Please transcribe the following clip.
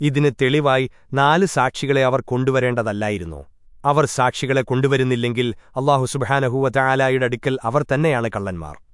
ഇതിന് തെളിവായി നാല് സാക്ഷികളെ അവർ കൊണ്ടുവരേണ്ടതല്ലായിരുന്നോ. അവർ സാക്ഷികളെ കൊണ്ടുവരുന്നില്ലെങ്കിൽ അള്ളാഹു സുബാനഹുവ ചായാലായുടെ അടുക്കൽ അവർ തന്നെയാണ് കള്ളന്മാർ.